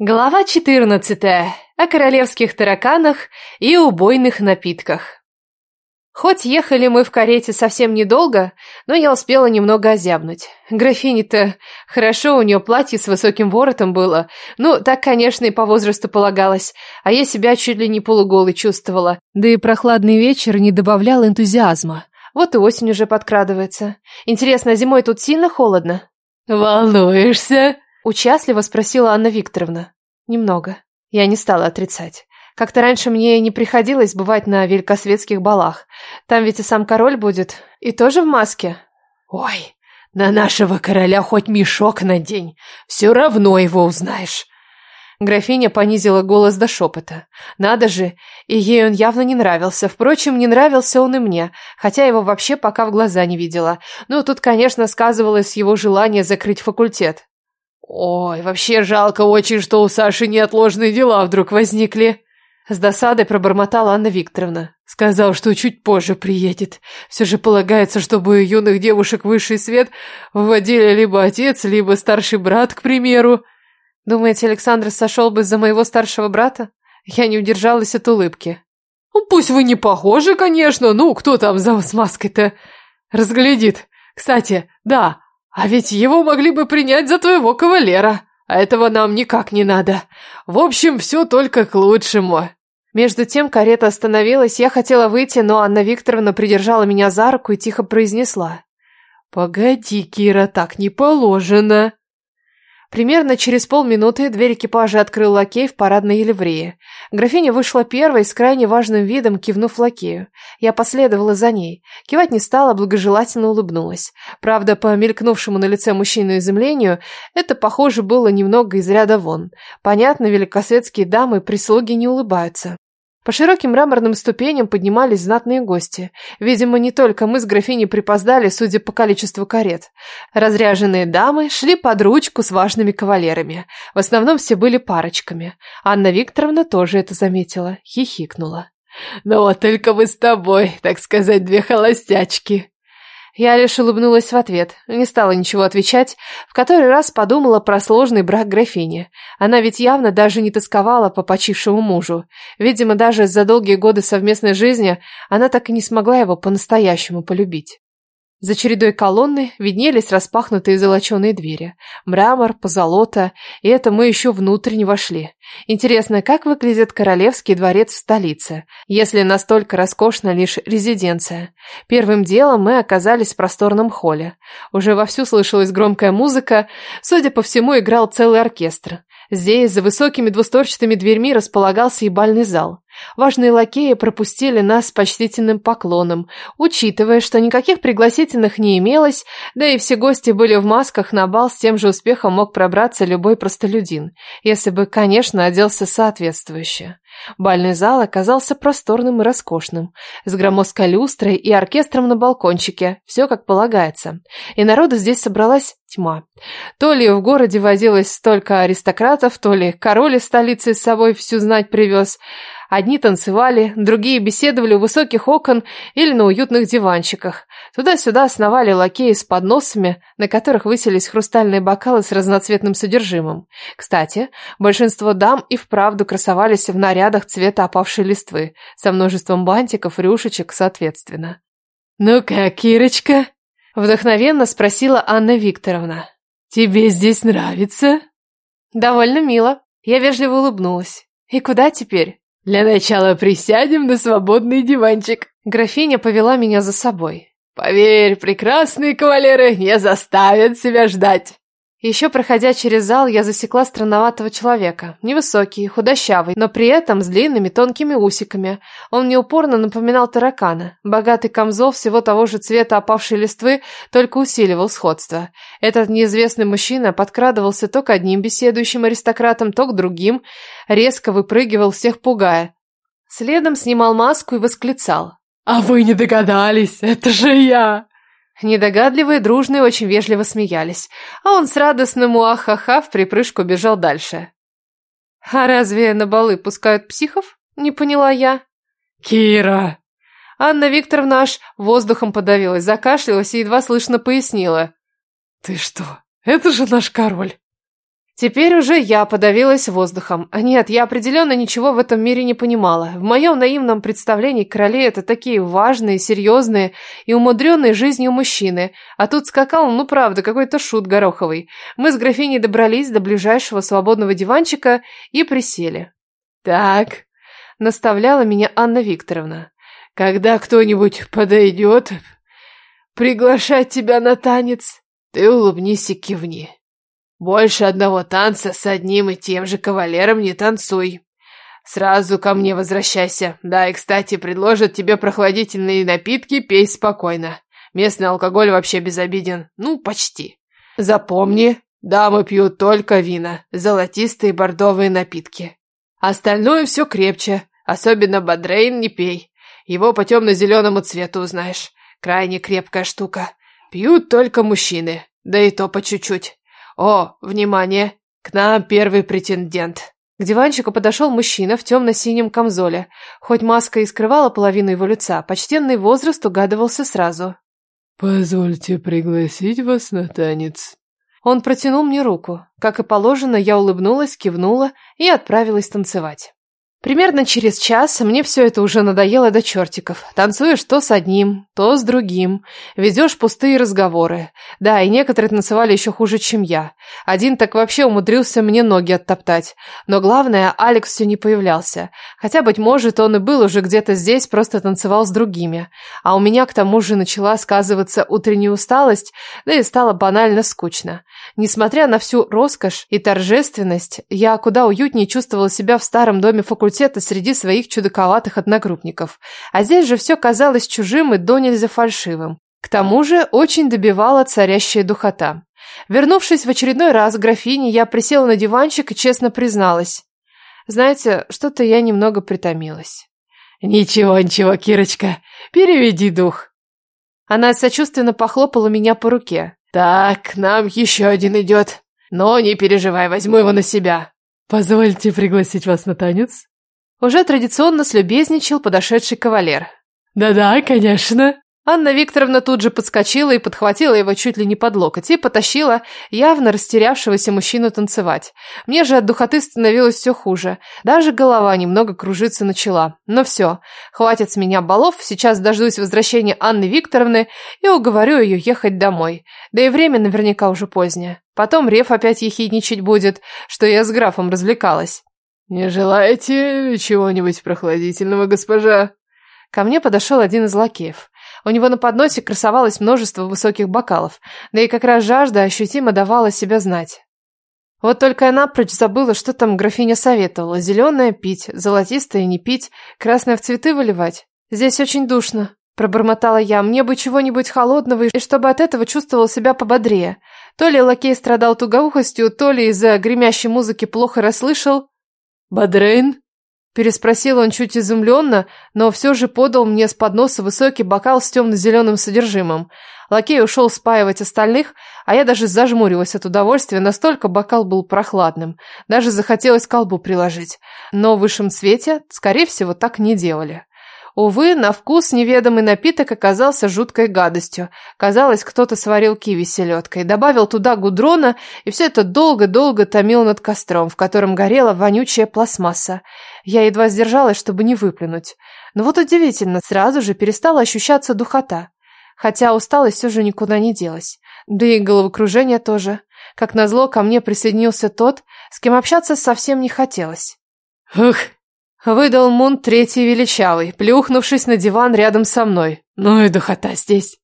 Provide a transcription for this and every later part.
Глава 14. О королевских тараканах и убойных напитках. Хоть ехали мы в карете совсем недолго, но я успела немного озябнуть. Графине-то хорошо, у нее платье с высоким воротом было. Ну, так, конечно, и по возрасту полагалось. А я себя чуть ли не полуголой чувствовала. Да и прохладный вечер не добавлял энтузиазма. Вот и осень уже подкрадывается. Интересно, зимой тут сильно холодно? «Волнуешься?» Участливо спросила Анна Викторовна. Немного. Я не стала отрицать. Как-то раньше мне не приходилось бывать на великосветских балах. Там ведь и сам король будет. И тоже в маске. Ой, на нашего короля хоть мешок надень. Все равно его узнаешь. Графиня понизила голос до шепота. Надо же, и ей он явно не нравился. Впрочем, не нравился он и мне, хотя его вообще пока в глаза не видела. Ну, тут, конечно, сказывалось его желание закрыть факультет. Ой, вообще жалко очень, что у Саши неотложные дела вдруг возникли. С досадой пробормотала Анна Викторовна. Сказал, что чуть позже приедет. Все же полагается, чтобы юных девушек высший свет вводили либо отец, либо старший брат, к примеру. Думаете, Александр сошел бы за моего старшего брата? Я не удержалась от улыбки. Ну, пусть вы не похожи, конечно, ну, кто там за с маской-то разглядит. Кстати, да, а ведь его могли бы принять за твоего кавалера. А этого нам никак не надо. В общем, все только к лучшему. Между тем карета остановилась, я хотела выйти, но Анна Викторовна придержала меня за руку и тихо произнесла. «Погоди, Кира, так не положено». Примерно через полминуты дверь экипажа открыл лакей в парадной ливрее. Графиня вышла первой с крайне важным видом, кивнув лакею. Я последовала за ней. Кивать не стала, благожелательно улыбнулась. Правда, по мелькнувшему на лице мужчину изумлению, это, похоже, было немного из ряда вон. Понятно, великосветские дамы прислуги не улыбаются. По широким мраморным ступеням поднимались знатные гости. Видимо, не только мы с графиней припоздали, судя по количеству карет. Разряженные дамы шли под ручку с важными кавалерами. В основном все были парочками. Анна Викторовна тоже это заметила, хихикнула. «Ну вот только вы с тобой, так сказать, две холостячки», я лишь улыбнулась в ответ, не стала ничего отвечать, в который раз подумала про сложный брак графини. Она ведь явно даже не тосковала по почившему мужу. Видимо, даже за долгие годы совместной жизни она так и не смогла его по-настоящему полюбить. За чередой колонны виднелись распахнутые золоченые двери. Мрамор, позолота, и это мы еще внутрь не вошли. Интересно, как выглядит королевский дворец в столице, если настолько роскошна лишь резиденция? Первым делом мы оказались в просторном холле. Уже вовсю слышалась громкая музыка, судя по всему, играл целый оркестр. Здесь, за высокими двусторчатыми дверьми, располагался и бальный зал. Важные лакеи пропустили нас с почтительным поклоном, учитывая, что никаких пригласительных не имелось, да и все гости были в масках, на бал с тем же успехом мог пробраться любой простолюдин, если бы, конечно, оделся соответствующе. Бальный зал оказался просторным и роскошным, с громоздкой люстрой и оркестром на балкончике, все как полагается. И народу здесь собралась тьма. То ли в городе возилось столько аристократов, то ли король из столицы с собой всю знать привез – Одни танцевали, другие беседовали у высоких окон или на уютных диванчиках. Туда-сюда сновали лакеи с подносами, на которых высились хрустальные бокалы с разноцветным содержимым. Кстати, большинство дам и вправду красовались в нарядах цвета опавшей листвы, со множеством бантиков, рюшечек соответственно. «Ну как, Кирочка?» – вдохновенно спросила Анна Викторовна. «Тебе здесь нравится?» «Довольно мило». Я вежливо улыбнулась. «И куда теперь?» Для начала присядем на свободный диванчик. Графиня повела меня за собой. Поверь, прекрасные кавалеры не заставят себя ждать. Еще проходя через зал, я засекла странноватого человека. Невысокий, худощавый, но при этом с длинными тонкими усиками. Он мне упорно напоминал таракана. Богатый камзол всего того же цвета опавшей листвы только усиливал сходство. Этот неизвестный мужчина подкрадывался то к одним беседующим аристократам, то к другим, резко выпрыгивал всех пугая. Следом снимал маску и восклицал. «А вы не догадались, это же я!» Недогадливые, дружные, очень вежливо смеялись, а он с радостным уахаха в припрыжку бежал дальше. «А разве на балы пускают психов?» – не поняла я. «Кира!» Анна Викторовна аж воздухом подавилась, закашлялась и едва слышно пояснила. «Ты что, это же наш король!» Теперь уже я подавилась воздухом. Нет, я определенно ничего в этом мире не понимала. В моем наивном представлении короли это такие важные, серьезные и умудренные жизнью мужчины. А тут скакал, ну правда, какой-то шут гороховый. Мы с графиней добрались до ближайшего свободного диванчика и присели. «Так», — наставляла меня Анна Викторовна. «Когда кто-нибудь подойдет, приглашать тебя на танец, ты улыбнись и кивни». Больше одного танца с одним и тем же кавалером не танцуй. Сразу ко мне возвращайся. Да, и, кстати, предложат тебе прохладительные напитки, пей спокойно. Местный алкоголь вообще безобиден. Ну, почти. Запомни, дамы пьют только вина, золотистые бордовые напитки. Остальное все крепче, особенно Бадрейн не пей. Его по темно-зеленому цвету узнаешь. Крайне крепкая штука. Пьют только мужчины, да и то по чуть-чуть. «О, внимание! К нам первый претендент!» К диванчику подошел мужчина в темно-синем камзоле. Хоть маска и скрывала половину его лица, почтенный возраст угадывался сразу. «Позвольте пригласить вас на танец». Он протянул мне руку. Как и положено, я улыбнулась, кивнула и отправилась танцевать. Примерно через час мне все это уже надоело до чертиков. Танцуешь то с одним, то с другим. Ведешь пустые разговоры. Да, и некоторые танцевали еще хуже, чем я. Один так вообще умудрился мне ноги оттоптать. Но главное, Алекс все не появлялся. Хотя, быть может, он и был уже где-то здесь, просто танцевал с другими. А у меня к тому же начала сказываться утренняя усталость, да и стало банально скучно. Несмотря на всю роскошь и торжественность, я куда уютнее чувствовала себя в старом доме факультета факультета среди своих чудаковатых одногруппников. А здесь же все казалось чужим и до нельзя фальшивым. К тому же очень добивала царящая духота. Вернувшись в очередной раз к графине, я присела на диванчик и честно призналась. Знаете, что-то я немного притомилась. «Ничего, ничего, Кирочка, переведи дух». Она сочувственно похлопала меня по руке. «Так, нам еще один идет. Но не переживай, возьму его на себя». «Позвольте пригласить вас на танец?» Уже традиционно слюбезничал подошедший кавалер. «Да-да, конечно». Анна Викторовна тут же подскочила и подхватила его чуть ли не под локоть и потащила явно растерявшегося мужчину танцевать. Мне же от духоты становилось все хуже. Даже голова немного кружиться начала. Но все, хватит с меня балов, сейчас дождусь возвращения Анны Викторовны и уговорю ее ехать домой. Да и время наверняка уже позднее. Потом Рев опять ехидничать будет, что я с графом развлекалась. «Не желаете чего-нибудь прохладительного, госпожа?» Ко мне подошел один из лакеев. У него на подносе красовалось множество высоких бокалов, да и как раз жажда ощутимо давала себя знать. Вот только я напрочь забыла, что там графиня советовала. Зеленое пить, золотистое не пить, красное в цветы выливать. Здесь очень душно, пробормотала я. Мне бы чего-нибудь холодного, и чтобы от этого чувствовал себя пободрее. То ли лакей страдал тугоухостью, то ли из-за гремящей музыки плохо расслышал. «Бадрейн?» Переспросил он чуть изумленно, но все же подал мне с подноса высокий бокал с темно-зеленым содержимым. Лакей ушел спаивать остальных, а я даже зажмурилась от удовольствия, настолько бокал был прохладным. Даже захотелось колбу приложить. Но в высшем свете, скорее всего, так не делали. Увы, на вкус неведомый напиток оказался жуткой гадостью. Казалось, кто-то сварил киви селедкой, добавил туда гудрона, и все это долго-долго томил над костром, в котором горела вонючая пластмасса. Я едва сдержалась, чтобы не выплюнуть. Но вот удивительно, сразу же перестала ощущаться духота. Хотя усталость же никуда не делась. Да и головокружение тоже. Как назло, ко мне присоединился тот, с кем общаться совсем не хотелось. «Ух!» Выдал Мун третий величавый, плюхнувшись на диван рядом со мной. Ну и духота здесь.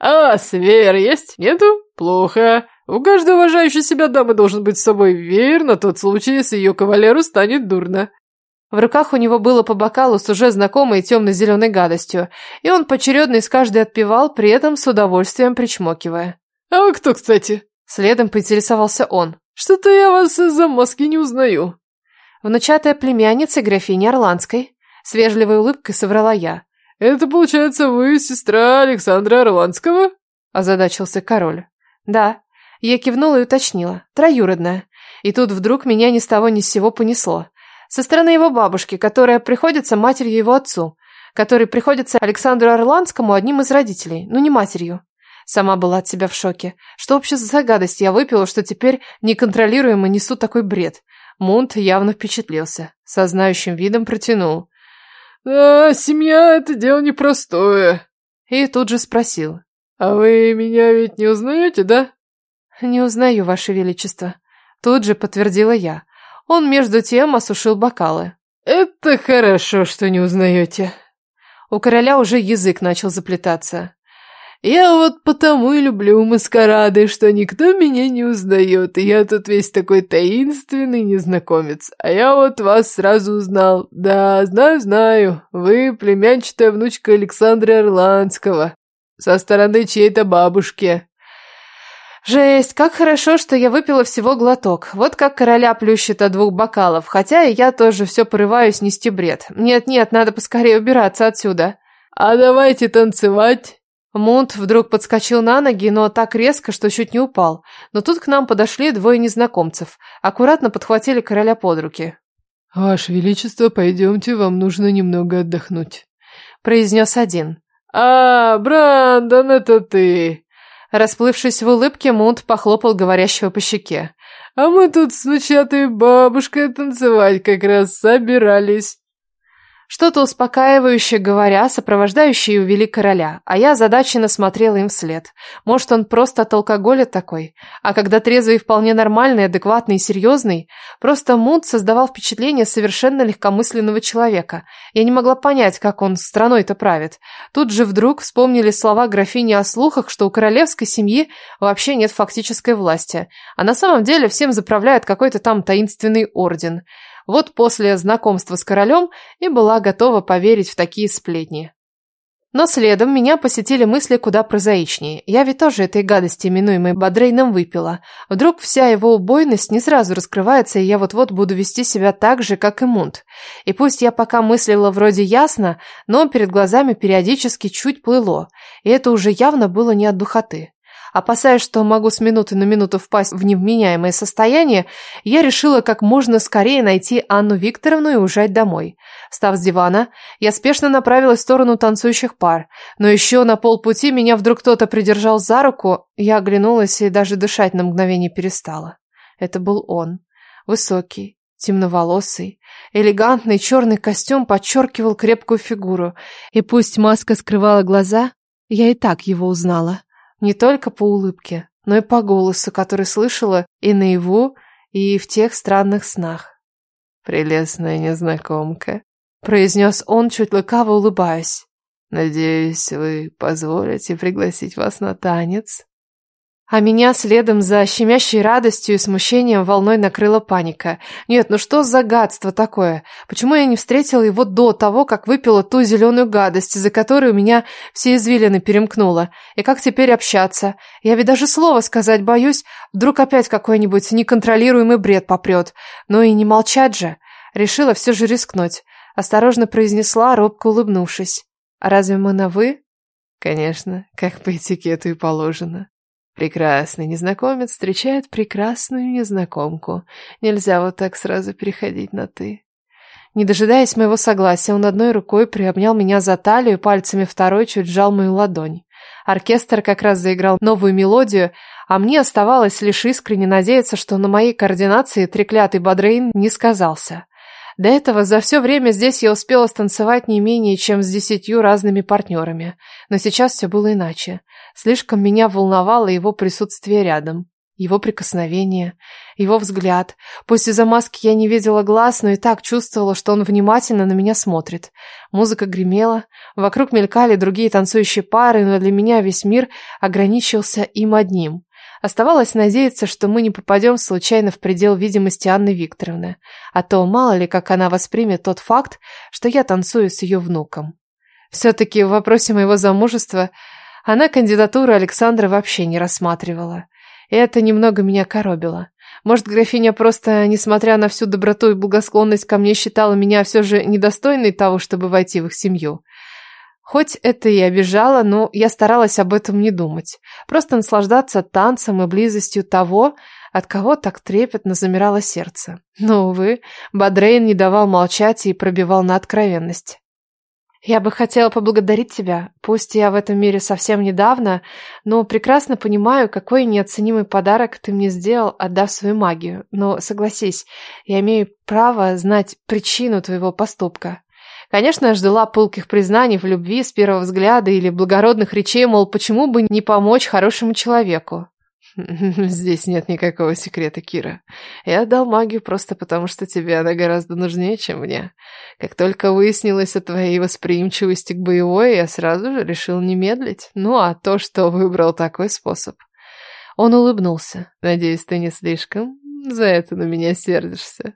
А, свер есть? Нету? Плохо. У каждой уважающей себя дамы должен быть с собой веер на тот случай, если ее кавалеру станет дурно. В руках у него было по бокалу с уже знакомой темно-зеленой гадостью, и он поочередно из каждой отпивал, при этом с удовольствием причмокивая. «А вы кто, кстати?» Следом поинтересовался он. «Что-то я вас из-за маски не узнаю». Внучатая племянница графини Орландской. С вежливой улыбкой соврала я. «Это, получается, вы сестра Александра Орландского?» Озадачился король. «Да». Я кивнула и уточнила. Троюродная. И тут вдруг меня ни с того ни с сего понесло. Со стороны его бабушки, которая приходится матерью его отцу, который приходится Александру Орландскому одним из родителей, но не матерью. Сама была от себя в шоке. Что вообще за гадость я выпила, что теперь неконтролируемо несу такой бред? Мунт явно впечатлился. Со знающим видом протянул. «Да, семья — это дело непростое». И тут же спросил. «А вы меня ведь не узнаете, да?» «Не узнаю, Ваше Величество». Тут же подтвердила я. Он между тем осушил бокалы. «Это хорошо, что не узнаете». У короля уже язык начал заплетаться. «Я вот потому и люблю маскарады, что никто меня не узнает, и я тут весь такой таинственный незнакомец. А я вот вас сразу узнал. Да, знаю-знаю, вы племянчатая внучка Александра Ирландского, со стороны чьей-то бабушки». Жесть, как хорошо, что я выпила всего глоток. Вот как короля плющит от двух бокалов. Хотя и я тоже все порываюсь нести бред. Нет-нет, надо поскорее убираться отсюда. А давайте танцевать. Мунт вдруг подскочил на ноги, но так резко, что чуть не упал. Но тут к нам подошли двое незнакомцев. Аккуратно подхватили короля под руки. «Ваше Величество, пойдемте, вам нужно немного отдохнуть», — произнес один. «А, Брандон, это ты!» Расплывшись в улыбке, Мунт похлопал говорящего по щеке. «А мы тут с внучатой бабушкой танцевать как раз собирались». Что-то успокаивающее говоря, сопровождающие увели короля, а я озадаченно смотрела им вслед. Может, он просто от алкоголя такой? А когда трезвый вполне нормальный, адекватный и серьезный, просто Мунт создавал впечатление совершенно легкомысленного человека. Я не могла понять, как он страной-то правит. Тут же вдруг вспомнили слова графини о слухах, что у королевской семьи вообще нет фактической власти, а на самом деле всем заправляет какой-то там таинственный орден. Вот после знакомства с королем и была готова поверить в такие сплетни. Но следом меня посетили мысли куда прозаичнее. Я ведь тоже этой гадости, именуемой Бадрейном, выпила. Вдруг вся его убойность не сразу раскрывается, и я вот-вот буду вести себя так же, как и Мунт. И пусть я пока мыслила вроде ясно, но перед глазами периодически чуть плыло, и это уже явно было не от духоты. Опасаясь, что могу с минуты на минуту впасть в невменяемое состояние, я решила как можно скорее найти Анну Викторовну и уезжать домой. Встав с дивана, я спешно направилась в сторону танцующих пар, но еще на полпути меня вдруг кто-то придержал за руку, я оглянулась и даже дышать на мгновение перестала. Это был он. Высокий, темноволосый, элегантный черный костюм подчеркивал крепкую фигуру, и пусть маска скрывала глаза, я и так его узнала. Не только по улыбке, но и по голосу, который слышала и наяву, и в тех странных снах. «Прелестная незнакомка», — произнес он, чуть лукаво улыбаясь. «Надеюсь, вы позволите пригласить вас на танец?» А меня следом за щемящей радостью и смущением волной накрыла паника. Нет, ну что за гадство такое? Почему я не встретила его до того, как выпила ту зеленую гадость, из-за которой у меня все извилины перемкнуло? И как теперь общаться? Я ведь даже слова сказать боюсь. Вдруг опять какой-нибудь неконтролируемый бред попрет. Ну и не молчать же. Решила все же рискнуть. Осторожно произнесла, робко улыбнувшись. «А разве мы на «вы»?» «Конечно, как по этикету и положено». Прекрасный незнакомец встречает прекрасную незнакомку. Нельзя вот так сразу переходить на «ты». Не дожидаясь моего согласия, он одной рукой приобнял меня за талию, пальцами второй чуть сжал мою ладонь. Оркестр как раз заиграл новую мелодию, а мне оставалось лишь искренне надеяться, что на моей координации треклятый Бадрейн не сказался. До этого за все время здесь я успела станцевать не менее чем с десятью разными партнерами. Но сейчас все было иначе. Слишком меня волновало его присутствие рядом. Его прикосновение, его взгляд. Пусть из-за маски я не видела глаз, но и так чувствовала, что он внимательно на меня смотрит. Музыка гремела, вокруг мелькали другие танцующие пары, но для меня весь мир ограничился им одним. Оставалось надеяться, что мы не попадем случайно в предел видимости Анны Викторовны, а то мало ли, как она воспримет тот факт, что я танцую с ее внуком. Все-таки в вопросе моего замужества она кандидатуру Александра вообще не рассматривала. И это немного меня коробило. Может, графиня просто, несмотря на всю доброту и благосклонность ко мне, считала меня все же недостойной того, чтобы войти в их семью. Хоть это и обижало, но я старалась об этом не думать. Просто наслаждаться танцем и близостью того, от кого так трепетно замирало сердце. Но, увы, Бадрейн не давал молчать и пробивал на откровенность. Я бы хотела поблагодарить тебя. Пусть я в этом мире совсем недавно, но прекрасно понимаю, какой неоценимый подарок ты мне сделал, отдав свою магию. Но согласись, я имею право знать причину твоего поступка. Конечно, я ждала пылких признаний в любви с первого взгляда или благородных речей, мол, почему бы не помочь хорошему человеку. Здесь нет никакого секрета, Кира. Я отдал магию просто потому, что тебе она гораздо нужнее, чем мне. Как только выяснилось о твоей восприимчивости к боевой, я сразу же решил не медлить. Ну, а то, что выбрал такой способ. Он улыбнулся. Надеюсь, ты не слишком за это на меня сердишься.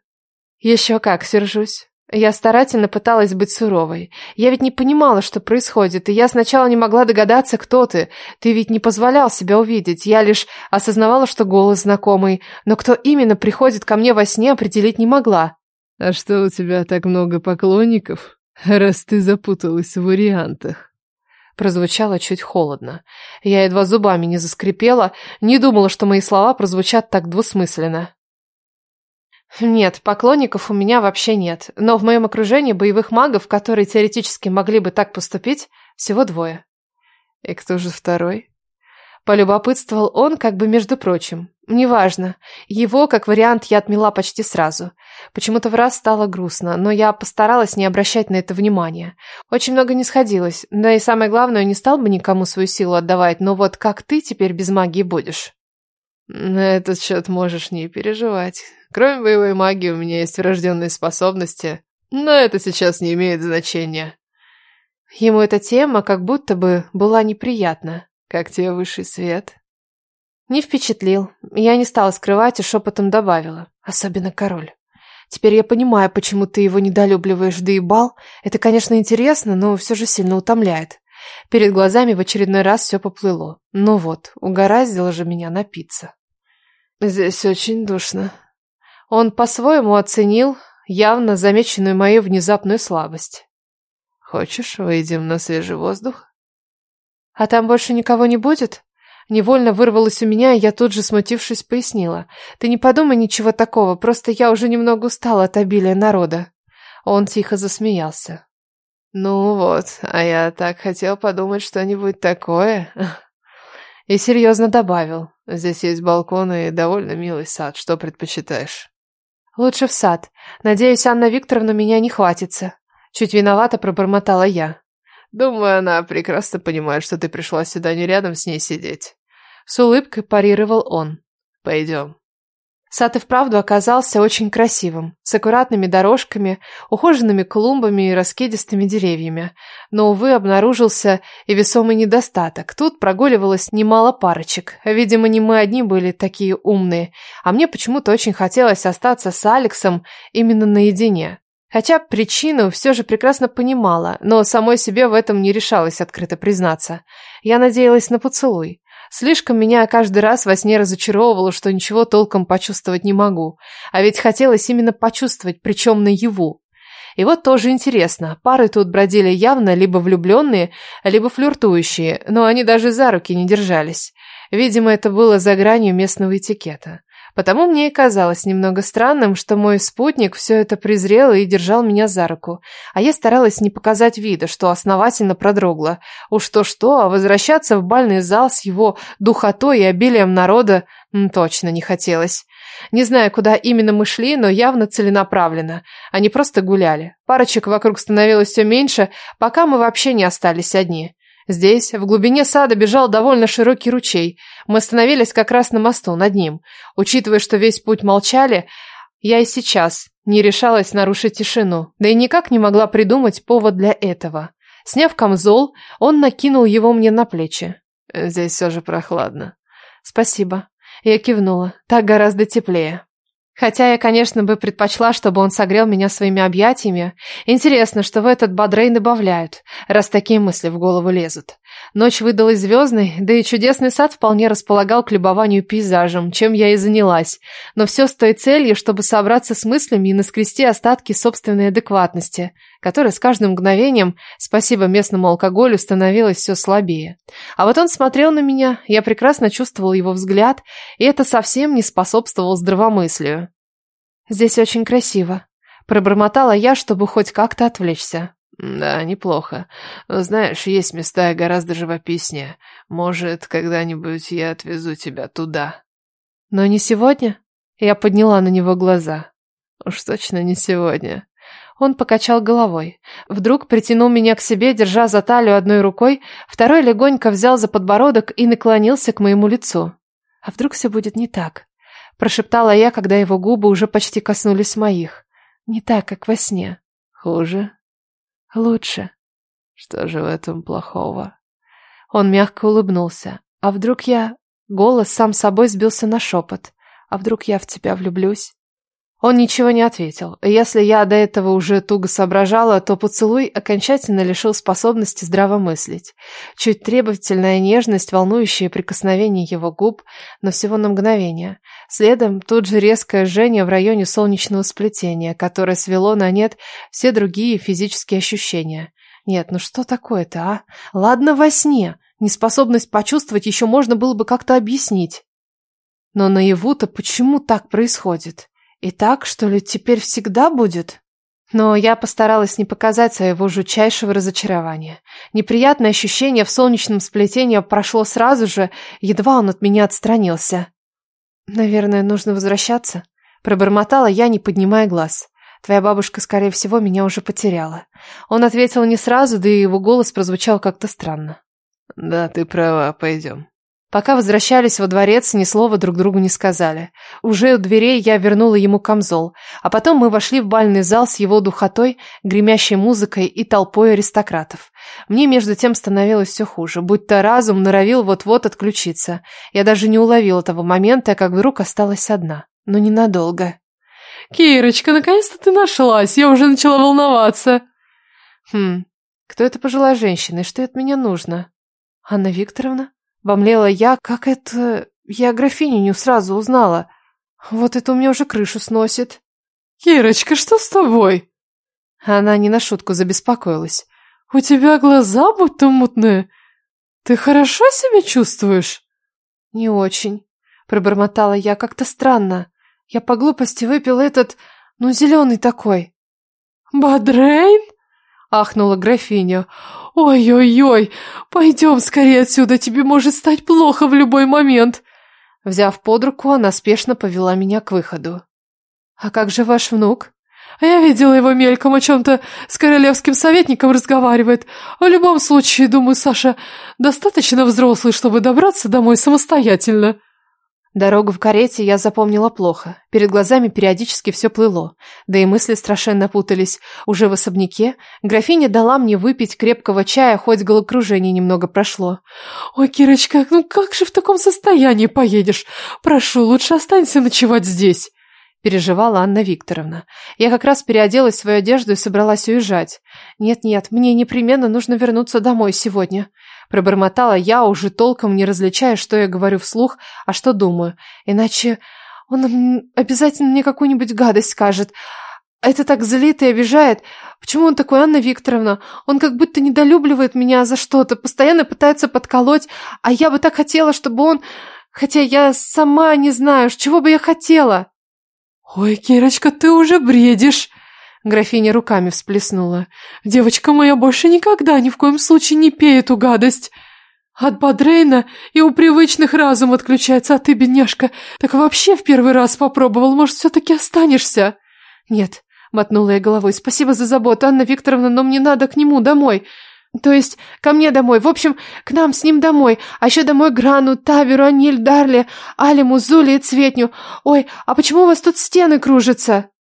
Еще как сержусь. Я старательно пыталась быть суровой. Я ведь не понимала, что происходит, и я сначала не могла догадаться, кто ты. Ты ведь не позволял себя увидеть. Я лишь осознавала, что голос знакомый, но кто именно приходит ко мне во сне, определить не могла. А что у тебя так много поклонников, раз ты запуталась в вариантах? Прозвучало чуть холодно. Я едва зубами не заскрипела, не думала, что мои слова прозвучат так двусмысленно. Нет, поклонников у меня вообще нет, но в моем окружении боевых магов, которые теоретически могли бы так поступить, всего двое. И кто же второй? Полюбопытствовал он, как бы между прочим. Неважно. Его, как вариант, я отмела почти сразу. Почему-то в раз стало грустно, но я постаралась не обращать на это внимания. Очень много не сходилось. Да и самое главное, не стал бы никому свою силу отдавать, но вот как ты теперь без магии будешь? На этот счет можешь не переживать. Кроме боевой магии у меня есть врожденные способности, но это сейчас не имеет значения. Ему эта тема как будто бы была неприятна. Как тебе высший свет? Не впечатлил. Я не стала скрывать и шепотом добавила. Особенно король. Теперь я понимаю, почему ты его недолюбливаешь, да и бал. Это, конечно, интересно, но все же сильно утомляет. Перед глазами в очередной раз все поплыло. Ну вот, угораздило же меня напиться. Здесь очень душно. Он по-своему оценил явно замеченную мою внезапную слабость. «Хочешь, выйдем на свежий воздух?» «А там больше никого не будет?» Невольно вырвалось у меня, и я тут же, смутившись, пояснила. «Ты не подумай ничего такого, просто я уже немного устала от обилия народа». Он тихо засмеялся. «Ну вот, а я так хотел подумать что-нибудь такое». И серьезно добавил. «Здесь есть балкон и довольно милый сад. Что предпочитаешь?» Лучше в сад. Надеюсь, Анна Викторовна меня не хватится. Чуть виновато пробормотала я. Думаю, она прекрасно понимает, что ты пришла сюда не рядом с ней сидеть. С улыбкой парировал он. Пойдем. Сад и вправду оказался очень красивым, с аккуратными дорожками, ухоженными клумбами и раскидистыми деревьями. Но, увы, обнаружился и весомый недостаток. Тут прогуливалось немало парочек. Видимо, не мы одни были такие умные, а мне почему-то очень хотелось остаться с Алексом именно наедине. Хотя причину все же прекрасно понимала, но самой себе в этом не решалась открыто признаться. Я надеялась на поцелуй. Слишком меня каждый раз во сне разочаровывало, что ничего толком почувствовать не могу. А ведь хотелось именно почувствовать, причем наяву. И вот тоже интересно, пары тут бродили явно либо влюбленные, либо флиртующие, но они даже за руки не держались. Видимо, это было за гранью местного этикета. Потому мне и казалось немного странным, что мой спутник все это презрел и держал меня за руку. А я старалась не показать вида, что основательно продрогла. Уж то-что, а возвращаться в бальный зал с его духотой и обилием народа точно не хотелось. Не знаю, куда именно мы шли, но явно целенаправленно. Они просто гуляли. Парочек вокруг становилось все меньше, пока мы вообще не остались одни. Здесь, в глубине сада, бежал довольно широкий ручей. Мы остановились как раз на мосту, над ним. Учитывая, что весь путь молчали, я и сейчас не решалась нарушить тишину, да и никак не могла придумать повод для этого. Сняв камзол, он накинул его мне на плечи. «Здесь все же прохладно». «Спасибо». Я кивнула. «Так гораздо теплее». Хотя я, конечно, бы предпочла, чтобы он согрел меня своими объятиями. Интересно, что в этот бодрей добавляют, раз такие мысли в голову лезут. Ночь выдалась звездной, да и чудесный сад вполне располагал к любованию пейзажем, чем я и занялась. Но все с той целью, чтобы собраться с мыслями и наскрести остатки собственной адекватности, которая с каждым мгновением, спасибо местному алкоголю, становилась все слабее. А вот он смотрел на меня, я прекрасно чувствовал его взгляд, и это совсем не способствовало здравомыслию. «Здесь очень красиво», – пробормотала я, чтобы хоть как-то отвлечься. Да, неплохо. Но знаешь, есть места гораздо живописнее. Может, когда-нибудь я отвезу тебя туда. Но не сегодня? Я подняла на него глаза. Уж точно не сегодня. Он покачал головой. Вдруг притянул меня к себе, держа за талию одной рукой, второй легонько взял за подбородок и наклонился к моему лицу. А вдруг все будет не так? Прошептала я, когда его губы уже почти коснулись моих. Не так, как во сне. Хуже? Лучше. Что же в этом плохого? Он мягко улыбнулся. А вдруг я... Голос сам собой сбился на шепот. А вдруг я в тебя влюблюсь? Он ничего не ответил. Если я до этого уже туго соображала, то поцелуй окончательно лишил способности здраво мыслить. Чуть требовательная нежность, волнующее прикосновение его губ, но всего на мгновение. Следом тут же резкое жжение в районе солнечного сплетения, которое свело на нет все другие физические ощущения. Нет, ну что такое-то, а? Ладно во сне. Неспособность почувствовать еще можно было бы как-то объяснить. Но наяву-то почему так происходит? И так, что ли, теперь всегда будет? Но я постаралась не показать своего жутчайшего разочарования. Неприятное ощущение в солнечном сплетении прошло сразу же, едва он от меня отстранился. «Наверное, нужно возвращаться?» Пробормотала я, не поднимая глаз. «Твоя бабушка, скорее всего, меня уже потеряла». Он ответил не сразу, да и его голос прозвучал как-то странно. «Да, ты права, пойдем». Пока возвращались во дворец, ни слова друг другу не сказали. Уже у дверей я вернула ему камзол, а потом мы вошли в бальный зал с его духотой, гремящей музыкой и толпой аристократов. Мне между тем становилось все хуже, будто разум норовил вот-вот отключиться. Я даже не уловила того момента, как вдруг осталась одна. Но ненадолго. «Кирочка, наконец-то ты нашлась, я уже начала волноваться». «Хм, кто эта пожилая женщина и что от меня нужно?» «Анна Викторовна?» Бомлела я, как это... Я графиню сразу узнала. Вот это у меня уже крышу сносит. Кирочка, что с тобой? Она не на шутку забеспокоилась. У тебя глаза будто мутные. Ты хорошо себя чувствуешь? Не очень. Пробормотала я как-то странно. Я по глупости выпила этот, ну, зеленый такой. Бадрейн? Ахнула графиня. «Ой-ой-ой, пойдем скорее отсюда, тебе может стать плохо в любой момент!» Взяв под руку, она спешно повела меня к выходу. «А как же ваш внук?» «Я видела его мельком, о чем-то с королевским советником разговаривает. В любом случае, думаю, Саша достаточно взрослый, чтобы добраться домой самостоятельно». Дорогу в карете я запомнила плохо. Перед глазами периодически все плыло. Да и мысли страшенно путались. Уже в особняке графиня дала мне выпить крепкого чая, хоть головокружение немного прошло. «Ой, Кирочка, ну как же в таком состоянии поедешь? Прошу, лучше останься ночевать здесь» переживала Анна Викторовна. Я как раз переоделась в свою одежду и собралась уезжать. Нет-нет, мне непременно нужно вернуться домой сегодня. Пробормотала я, уже толком не различая, что я говорю вслух, а что думаю. Иначе он обязательно мне какую-нибудь гадость скажет. Это так злит и обижает. Почему он такой, Анна Викторовна? Он как будто недолюбливает меня за что-то, постоянно пытается подколоть, а я бы так хотела, чтобы он... Хотя я сама не знаю, чего бы я хотела. «Ой, Кирочка, ты уже бредишь!» Графиня руками всплеснула. «Девочка моя больше никогда ни в коем случае не пей эту гадость!» От Бадрейна и у привычных разум отключается, а ты, бедняжка, так вообще в первый раз попробовал, может, все-таки останешься?» «Нет», — мотнула я головой, — «спасибо за заботу, Анна Викторовна, но мне надо к нему домой. То есть ко мне домой, в общем, к нам с ним домой, а еще домой Грану, Таверу, Аниль, Дарли, Алиму, Зули и Цветню. Ой, а почему у вас тут стены кружатся?»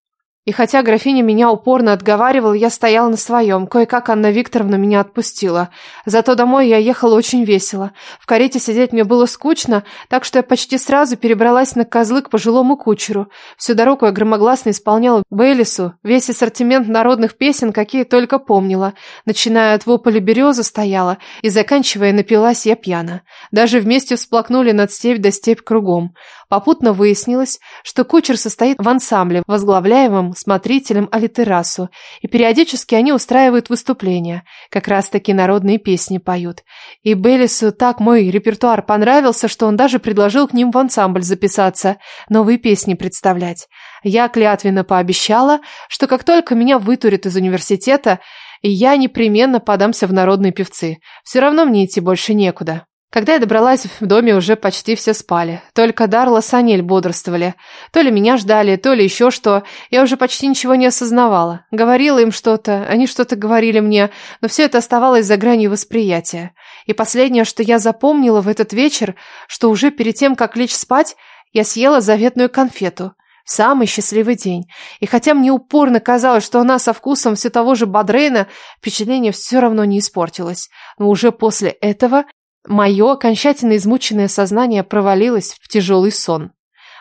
И хотя графиня меня упорно отговаривала, я стояла на своем. Кое-как Анна Викторовна меня отпустила. Зато домой я ехала очень весело. В карете сидеть мне было скучно, так что я почти сразу перебралась на козлы к пожилому кучеру. Всю дорогу я громогласно исполняла Бейлису весь ассортимент народных песен, какие только помнила. Начиная от вополя березы стояла и заканчивая напилась я пьяна. Даже вместе всплакнули над степь до да степь кругом. Попутно выяснилось, что кучер состоит в ансамбле, возглавляемом смотрителем Алитерасу, и периодически они устраивают выступления, как раз-таки народные песни поют. И Беллису так мой репертуар понравился, что он даже предложил к ним в ансамбль записаться, новые песни представлять. Я клятвенно пообещала, что как только меня вытурят из университета, я непременно подамся в народные певцы. Все равно мне идти больше некуда. Когда я добралась, в доме уже почти все спали. Только Дарла с Анель бодрствовали. То ли меня ждали, то ли еще что. Я уже почти ничего не осознавала. Говорила им что-то, они что-то говорили мне, но все это оставалось за гранью восприятия. И последнее, что я запомнила в этот вечер, что уже перед тем, как лечь спать, я съела заветную конфету. Самый счастливый день. И хотя мне упорно казалось, что она со вкусом все того же Бадрейна, впечатление все равно не испортилось. Но уже после этого Мое окончательно измученное сознание провалилось в тяжелый сон.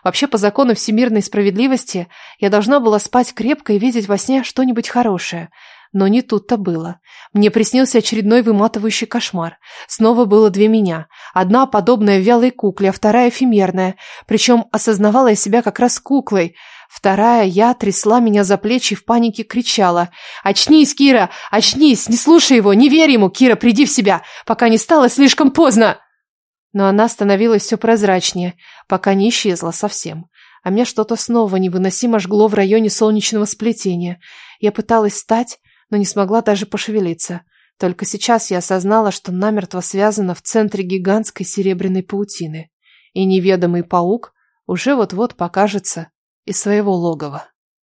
Вообще, по закону всемирной справедливости, я должна была спать крепко и видеть во сне что-нибудь хорошее. Но не тут-то было. Мне приснился очередной выматывающий кошмар. Снова было две меня. Одна подобная вялой кукле, а вторая эфемерная. Причем осознавала я себя как раз куклой – Вторая я трясла меня за плечи и в панике кричала. «Очнись, Кира! Очнись! Не слушай его! Не верь ему! Кира, приди в себя! Пока не стало слишком поздно!» Но она становилась все прозрачнее, пока не исчезла совсем. А мне что-то снова невыносимо жгло в районе солнечного сплетения. Я пыталась встать, но не смогла даже пошевелиться. Только сейчас я осознала, что намертво связана в центре гигантской серебряной паутины. И неведомый паук уже вот-вот покажется из своего логова.